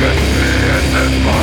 Get me in the.